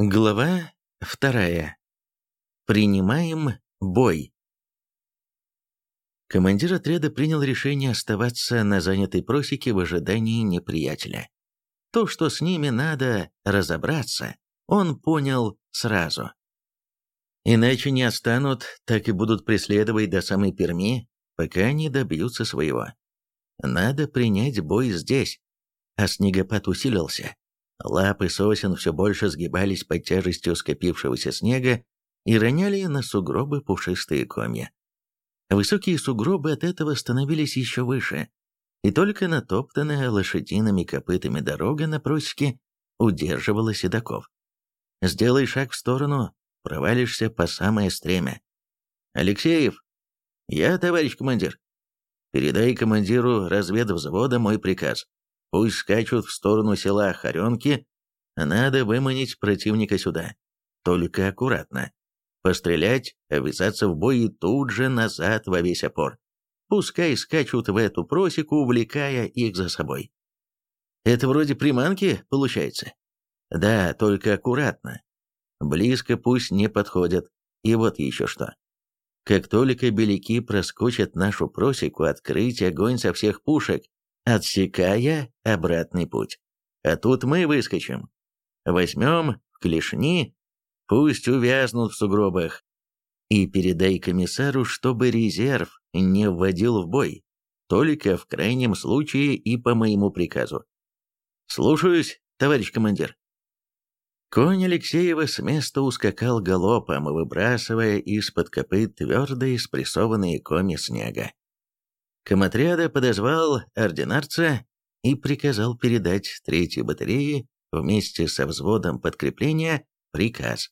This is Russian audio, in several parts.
Глава вторая. Принимаем бой. Командир отряда принял решение оставаться на занятой просеке в ожидании неприятеля. То, что с ними надо разобраться, он понял сразу. Иначе не отстанут, так и будут преследовать до самой Перми, пока не добьются своего. Надо принять бой здесь. А снегопад усилился. Лапы сосен все больше сгибались под тяжестью скопившегося снега и роняли на сугробы пушистые комья. Высокие сугробы от этого становились еще выше, и только натоптанная лошадиными копытами дорога на просеке удерживала седаков. Сделай шаг в сторону, провалишься по самое стремя. «Алексеев!» «Я, товарищ командир!» «Передай командиру разведвзвода мой приказ. Пусть скачут в сторону села Харенки. Надо выманить противника сюда. Только аккуратно. Пострелять, ввязаться в бой и тут же назад во весь опор. Пускай скачут в эту просеку, увлекая их за собой. Это вроде приманки получается? Да, только аккуратно. Близко пусть не подходят. И вот еще что. Как только беляки проскочат нашу просеку, открыть огонь со всех пушек, отсекая обратный путь. А тут мы выскочим. Возьмем клешни, пусть увязнут в сугробах. И передай комиссару, чтобы резерв не вводил в бой, только в крайнем случае и по моему приказу. Слушаюсь, товарищ командир. Конь Алексеева с места ускакал галопом, выбрасывая из-под копыт твердые спрессованные коми снега. Комотряда подозвал ординарца и приказал передать третьей батарее вместе со взводом подкрепления приказ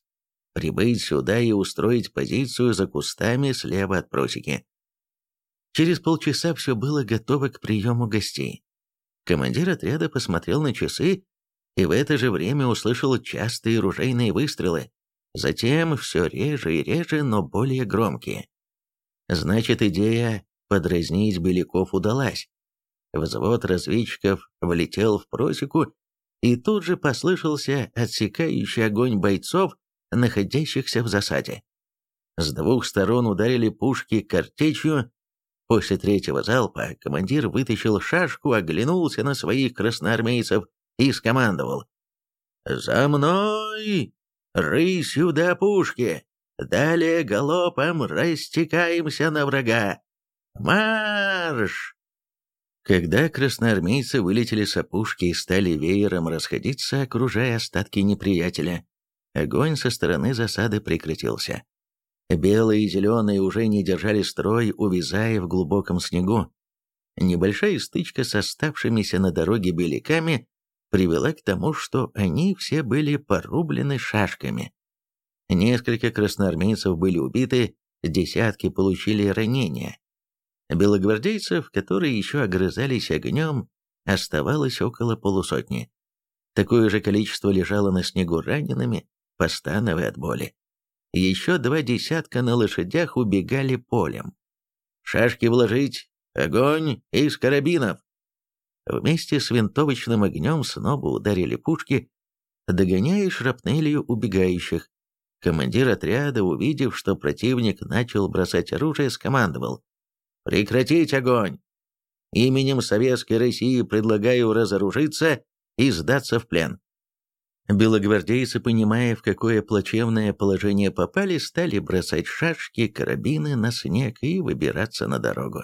прибыть сюда и устроить позицию за кустами слева от просеки. Через полчаса все было готово к приему гостей. Командир отряда посмотрел на часы и в это же время услышал частые ружейные выстрелы, затем все реже и реже, но более громкие. Значит, идея подразнить Беляков удалась. Взвод разведчиков влетел в просеку, и тут же послышался отсекающий огонь бойцов, находящихся в засаде. С двух сторон ударили пушки картечью. После третьего залпа командир вытащил шашку, оглянулся на своих красноармейцев и скомандовал. «За мной! Рысь сюда пушки! Далее галопом растекаемся на врага! Марш!» Когда красноармейцы вылетели с опушки и стали веером расходиться, окружая остатки неприятеля, огонь со стороны засады прекратился. Белые и зеленые уже не держали строй, увязая в глубоком снегу. Небольшая стычка с оставшимися на дороге беляками привела к тому, что они все были порублены шашками. Несколько красноармейцев были убиты, десятки получили ранения. Белогвардейцев, которые еще огрызались огнем, оставалось около полусотни. Такое же количество лежало на снегу ранеными, постановая от боли. Еще два десятка на лошадях убегали полем. «Шашки вложить! Огонь из карабинов!» Вместе с винтовочным огнем снова ударили пушки, догоняя шрапнелью убегающих. Командир отряда, увидев, что противник начал бросать оружие, скомандовал Прекратить огонь! Именем Советской России предлагаю разоружиться и сдаться в плен. Белогвардейцы, понимая, в какое плачевное положение попали, стали бросать шашки, карабины на снег и выбираться на дорогу.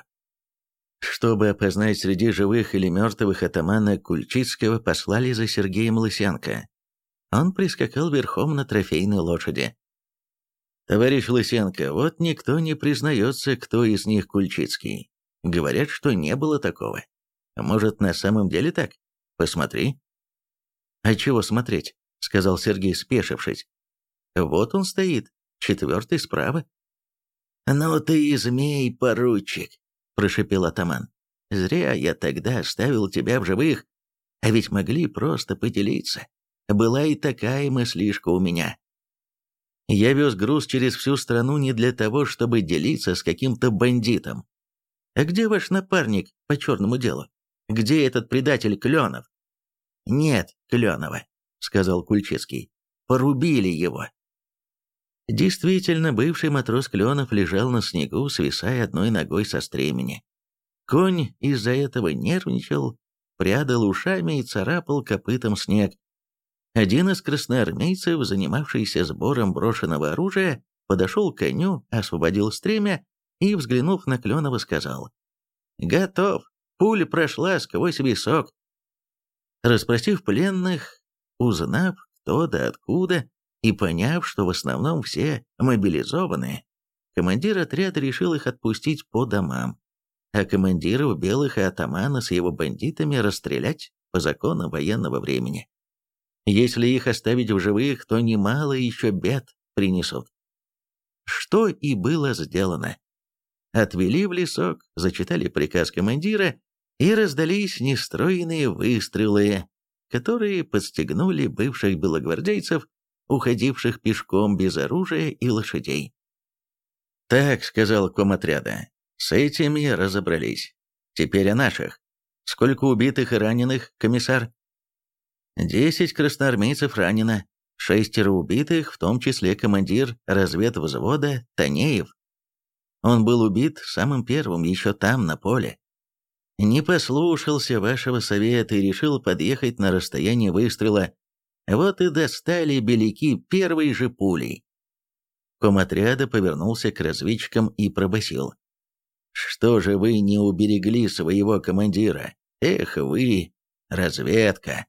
Чтобы опознать среди живых или мертвых атамана Кульчицкого, послали за Сергеем Лысенко. Он прискакал верхом на трофейной лошади. Товарищ Лысенко, вот никто не признается, кто из них Кульчицкий. Говорят, что не было такого. Может, на самом деле так? Посмотри. А чего смотреть? Сказал Сергей, спешившись. Вот он стоит, четвертый справа. «Ну ты и змей, поручик!» – прошепел атаман. «Зря я тогда оставил тебя в живых, а ведь могли просто поделиться. Была и такая мыслишка у меня. Я вез груз через всю страну не для того, чтобы делиться с каким-то бандитом. А где ваш напарник по черному делу? Где этот предатель Кленов? Нет Кленова, сказал Кульчицкий. порубили его. Действительно, бывший матрос Кленов лежал на снегу, свисая одной ногой со стремени. Конь из-за этого нервничал, прядал ушами и царапал копытом снег. Один из красноармейцев, занимавшийся сбором брошенного оружия, подошел к коню, освободил стремя и, взглянув на Кленова, сказал «Готов! Пуля прошла сквозь висок!» Распросив пленных, узнав, кто да откуда, и поняв, что в основном все мобилизованные, командир отряда решил их отпустить по домам, а командиров белых и атамана с его бандитами расстрелять по законам военного времени. Если их оставить в живых, то немало еще бед принесут. Что и было сделано. Отвели в лесок, зачитали приказ командира, и раздались нестроенные выстрелы, которые подстегнули бывших белогвардейцев уходивших пешком без оружия и лошадей. «Так», — сказал комотряда, — «с этими разобрались. Теперь о наших. Сколько убитых и раненых, комиссар?» «Десять красноармейцев ранено, шестеро убитых, в том числе командир разведвзвода Танеев. Он был убит самым первым, еще там, на поле. Не послушался вашего совета и решил подъехать на расстояние выстрела вот и достали беляки первой же пулей. Комотряда повернулся к разведчикам и пробасил: «Что же вы не уберегли своего командира? Эх вы, разведка!»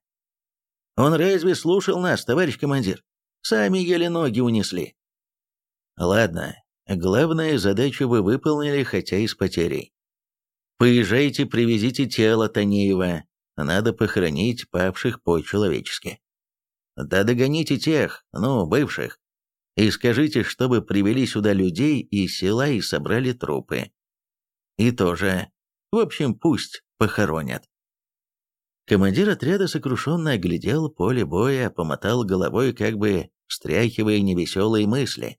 «Он разве слушал нас, товарищ командир? Сами еле ноги унесли». «Ладно, главная задача вы выполнили, хотя и с потерей. Поезжайте, привезите тело Танеева. Надо похоронить павших по-человечески. Да догоните тех, ну, бывших, и скажите, чтобы привели сюда людей из села и собрали трупы. И тоже, в общем, пусть похоронят. Командир отряда сокрушенно оглядел поле боя, помотал головой, как бы встряхивая невеселые мысли.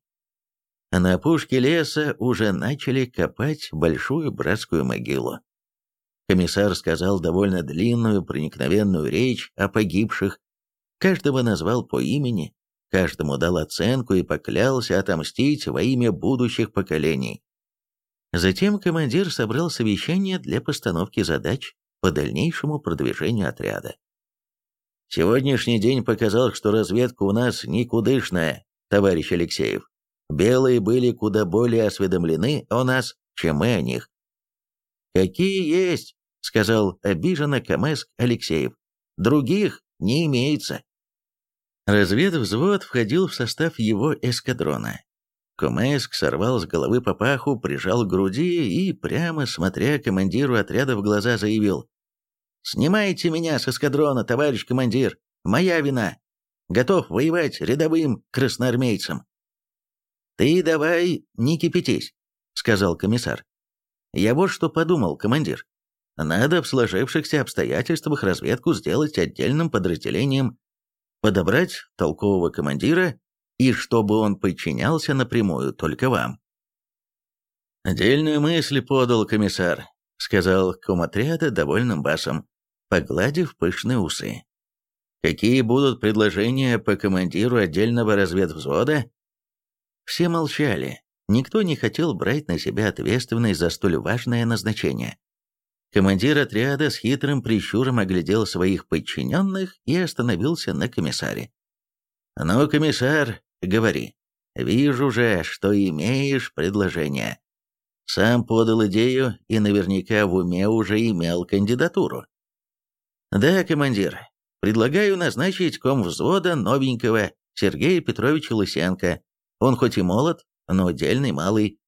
На опушке леса уже начали копать большую братскую могилу. Комиссар сказал довольно длинную проникновенную речь о погибших, Каждого назвал по имени, каждому дал оценку и поклялся отомстить во имя будущих поколений. Затем командир собрал совещание для постановки задач по дальнейшему продвижению отряда. «Сегодняшний день показал, что разведка у нас никудышная, товарищ Алексеев. Белые были куда более осведомлены о нас, чем мы о них». «Какие есть», — сказал обиженно Камеск Алексеев. «Других не имеется. Разведвзвод входил в состав его эскадрона. Комеск сорвал с головы папаху, прижал к груди и, прямо смотря командиру отряда в глаза, заявил «Снимайте меня с эскадрона, товарищ командир! Моя вина! Готов воевать рядовым красноармейцем!» «Ты давай не кипятись», — сказал комиссар. «Я вот что подумал, командир. Надо в сложившихся обстоятельствах разведку сделать отдельным подразделением, подобрать толкового командира и чтобы он подчинялся напрямую только вам. «Отдельную мысль подал комиссар», — сказал комотряда довольным басом, погладив пышные усы. «Какие будут предложения по командиру отдельного разведвзвода?» Все молчали. Никто не хотел брать на себя ответственность за столь важное назначение. Командир отряда с хитрым прищуром оглядел своих подчиненных и остановился на комиссаре. «Ну, комиссар, говори. Вижу же, что имеешь предложение. Сам подал идею и наверняка в уме уже имел кандидатуру». «Да, командир, предлагаю назначить ком взвода новенького Сергея Петровича Лысенко. Он хоть и молод, но дельный малый.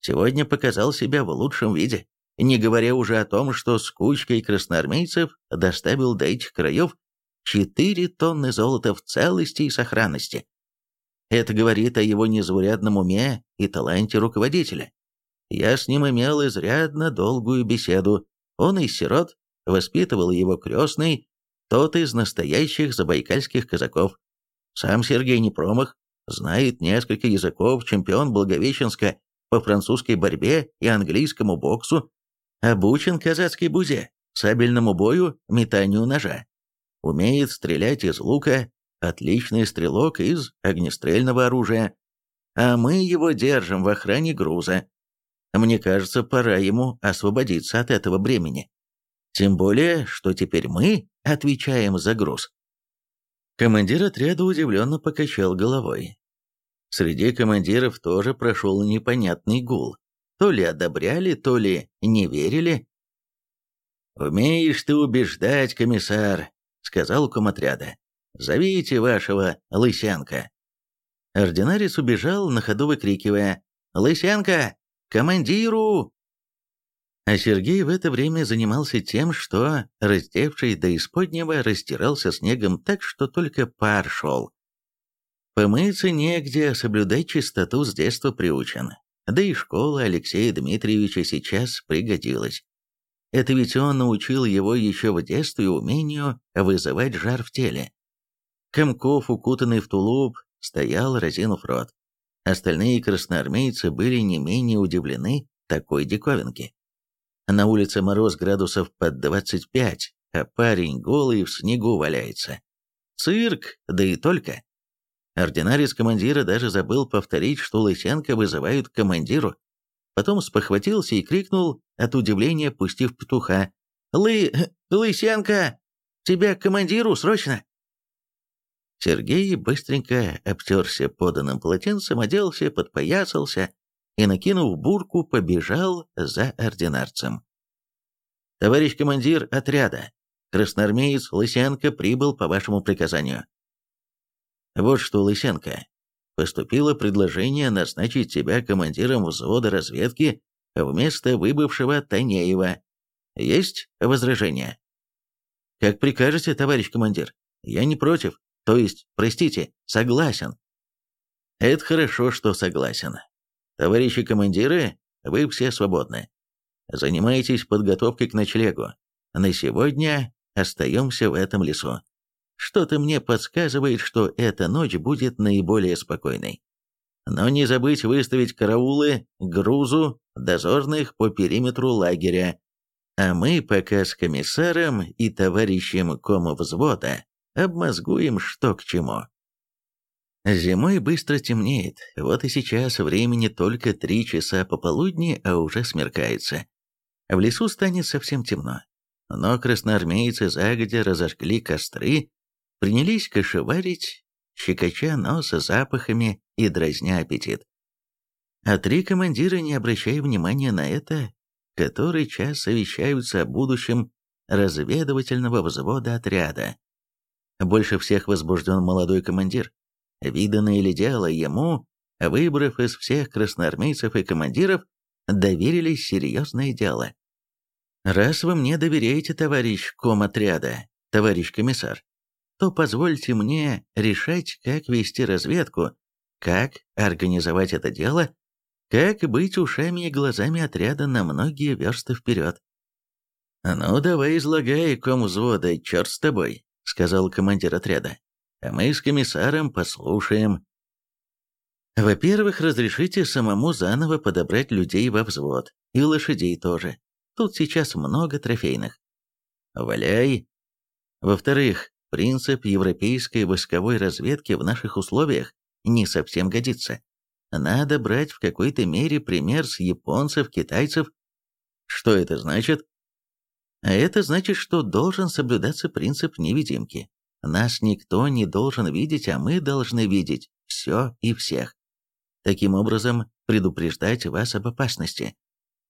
Сегодня показал себя в лучшем виде не говоря уже о том, что с кучкой красноармейцев доставил до этих краев 4 тонны золота в целости и сохранности. Это говорит о его незаурядном уме и таланте руководителя. Я с ним имел изрядно долгую беседу. Он из сирот, воспитывал его крестный, тот из настоящих забайкальских казаков. Сам Сергей не знает несколько языков, чемпион Благовещенска по французской борьбе и английскому боксу, Обучен казацкой бузе, сабельному бою, метанию ножа. Умеет стрелять из лука, отличный стрелок из огнестрельного оружия, а мы его держим в охране груза. Мне кажется, пора ему освободиться от этого бремени. Тем более, что теперь мы отвечаем за груз. Командир отряда удивленно покачал головой. Среди командиров тоже прошел непонятный гул. То ли одобряли, то ли не верили. «Умеешь ты убеждать, комиссар», — сказал комотряда. «Зовите вашего Лысенко». Ординарец убежал, на ходу выкрикивая «Лысенко! Командиру!» А Сергей в это время занимался тем, что, раздевшись до исподнего, растирался снегом так, что только пар шел. Помыться негде, соблюдать чистоту с детства приучен. Да и школа Алексея Дмитриевича сейчас пригодилась. Это ведь он научил его еще в детстве умению вызывать жар в теле. Комков, укутанный в тулуп, стоял, разинув рот. Остальные красноармейцы были не менее удивлены такой диковинке. На улице мороз градусов под 25, а парень голый в снегу валяется. Цирк, да и только. Ординарец командира даже забыл повторить, что Лысенко вызывают к командиру. Потом спохватился и крикнул, от удивления пустив петуха. «Лы... Лысенко! Тебя к командиру, срочно!» Сергей быстренько обтерся поданным полотенцем, оделся, подпоясался и, накинув бурку, побежал за ординарцем. «Товарищ командир отряда, красноармеец Лысенко прибыл по вашему приказанию». «Вот что, Лысенко, поступило предложение назначить тебя командиром взвода разведки вместо выбывшего Танеева. Есть возражения?» «Как прикажете, товарищ командир. Я не против. То есть, простите, согласен». «Это хорошо, что согласен. Товарищи командиры, вы все свободны. Занимайтесь подготовкой к ночлегу. На сегодня остаемся в этом лесу. Что-то мне подсказывает, что эта ночь будет наиболее спокойной. Но не забыть выставить караулы, грузу, дозорных по периметру лагеря. А мы пока с комиссаром и товарищем комвзвода обмозгуем, что к чему. Зимой быстро темнеет, вот и сейчас времени только три часа пополудни, а уже смеркается. В лесу станет совсем темно. Но красноармейцы загодя разожгли костры, принялись кошеварить, щекоча носа запахами и дразня аппетит. А три командира, не обращая внимания на это, который час совещаются о будущем разведывательного взвода отряда. Больше всех возбужден молодой командир. Виданное ли дело ему, выбрав из всех красноармейцев и командиров, доверили серьезное дело. «Раз вы мне доверяете, товарищ комотряда, товарищ комиссар, то позвольте мне решать, как вести разведку, как организовать это дело, как быть ушами и глазами отряда на многие версты вперед. «Ну, давай излагай, ком взвода, черт с тобой», — сказал командир отряда а мы с комиссаром послушаем. Во-первых, разрешите самому заново подобрать людей во взвод, и лошадей тоже. Тут сейчас много трофейных. Валяй. Во-вторых, принцип европейской войсковой разведки в наших условиях не совсем годится. Надо брать в какой-то мере пример с японцев, китайцев. Что это значит? А это значит, что должен соблюдаться принцип невидимки. Нас никто не должен видеть, а мы должны видеть все и всех. Таким образом, предупреждать вас об опасности.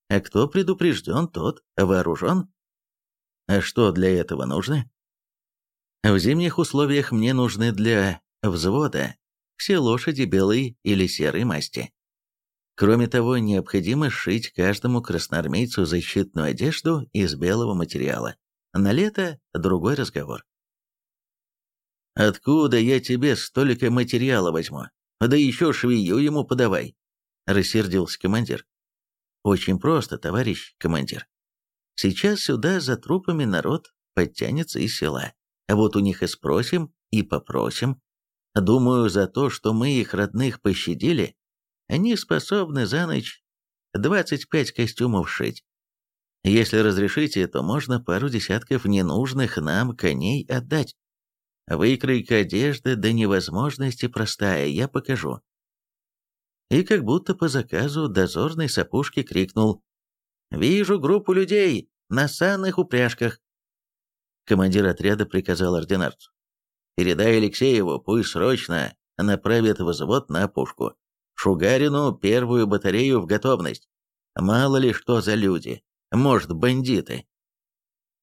А кто предупрежден, тот вооружен. А что для этого нужно? В зимних условиях мне нужны для взвода все лошади белой или серой масти. Кроме того, необходимо сшить каждому красноармейцу защитную одежду из белого материала. На лето другой разговор. Откуда я тебе столько материала возьму? Да еще швею ему подавай!» — рассердился командир. «Очень просто, товарищ командир. Сейчас сюда за трупами народ подтянется из села. А вот у них и спросим, и попросим. Думаю, за то, что мы их родных пощадили, они способны за ночь 25 костюмов шить. Если разрешите, то можно пару десятков ненужных нам коней отдать. Выкройка одежды до невозможности простая, я покажу. И как будто по заказу дозорный с опушки крикнул «Вижу группу людей на санных упряжках». Командир отряда приказал ординарцу. «Передай Алексееву, пусть срочно направит взвод на опушку. Шугарину первую батарею в готовность. Мало ли что за люди. Может, бандиты».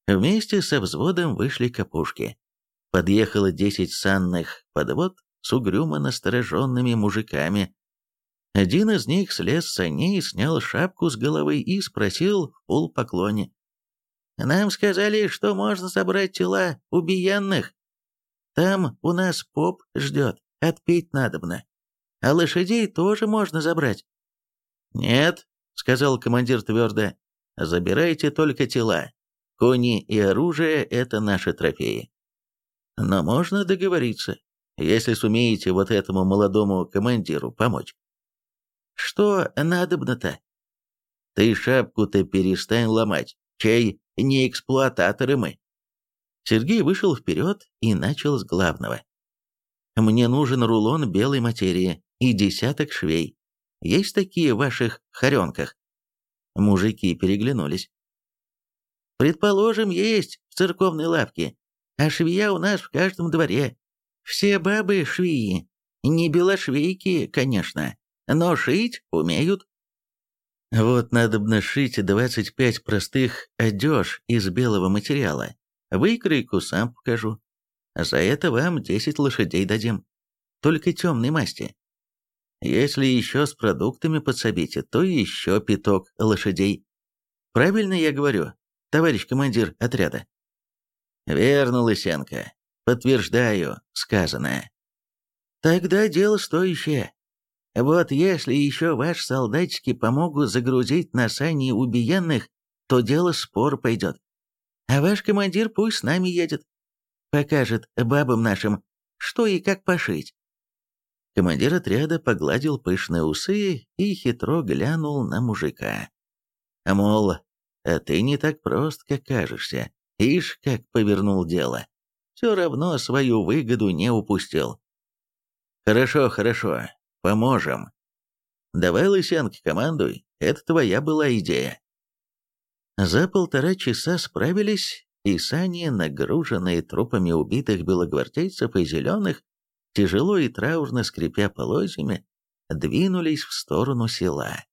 Вместе со взводом вышли к опушке. Подъехало десять санных подвод с угрюмо настороженными мужиками. Один из них слез с саней, снял шапку с головы и спросил в полпоклоне. «Нам сказали, что можно собрать тела убиенных. Там у нас поп ждет, отпить надобно. А лошадей тоже можно забрать». «Нет», — сказал командир твердо, — «забирайте только тела. Кони и оружие — это наши трофеи. Но можно договориться, если сумеете вот этому молодому командиру помочь. Что надобно-то? Ты шапку-то перестань ломать, чай не эксплуататоры мы. Сергей вышел вперед и начал с главного. Мне нужен рулон белой материи и десяток швей. Есть такие в ваших хоренках? Мужики переглянулись. Предположим, есть в церковной лавке, а швея у нас в каждом дворе. Все бабы швеи. Не белошвейки, конечно, но шить умеют. Вот надо бы нашить 25 простых одежь из белого материала. Выкройку сам покажу. За это вам 10 лошадей дадим. Только темной масти. Если еще с продуктами подсобите, то еще пяток лошадей. Правильно я говорю, товарищ командир отряда? «Верно, Лысенко. Подтверждаю сказанное». «Тогда дело стоящее. Вот если еще ваши солдатики помогут загрузить на сани убиенных, то дело спор пойдет. А ваш командир пусть с нами едет. Покажет бабам нашим, что и как пошить». Командир отряда погладил пышные усы и хитро глянул на мужика. Мол, а ты не так прост, как кажешься. Ишь, как повернул дело. Все равно свою выгоду не упустил. Хорошо, хорошо, поможем. Давай, Лысенко, командуй, это твоя была идея. За полтора часа справились, и сани, нагруженные трупами убитых белогвардейцев и зеленых, тяжело и траурно скрипя полозьями, двинулись в сторону села.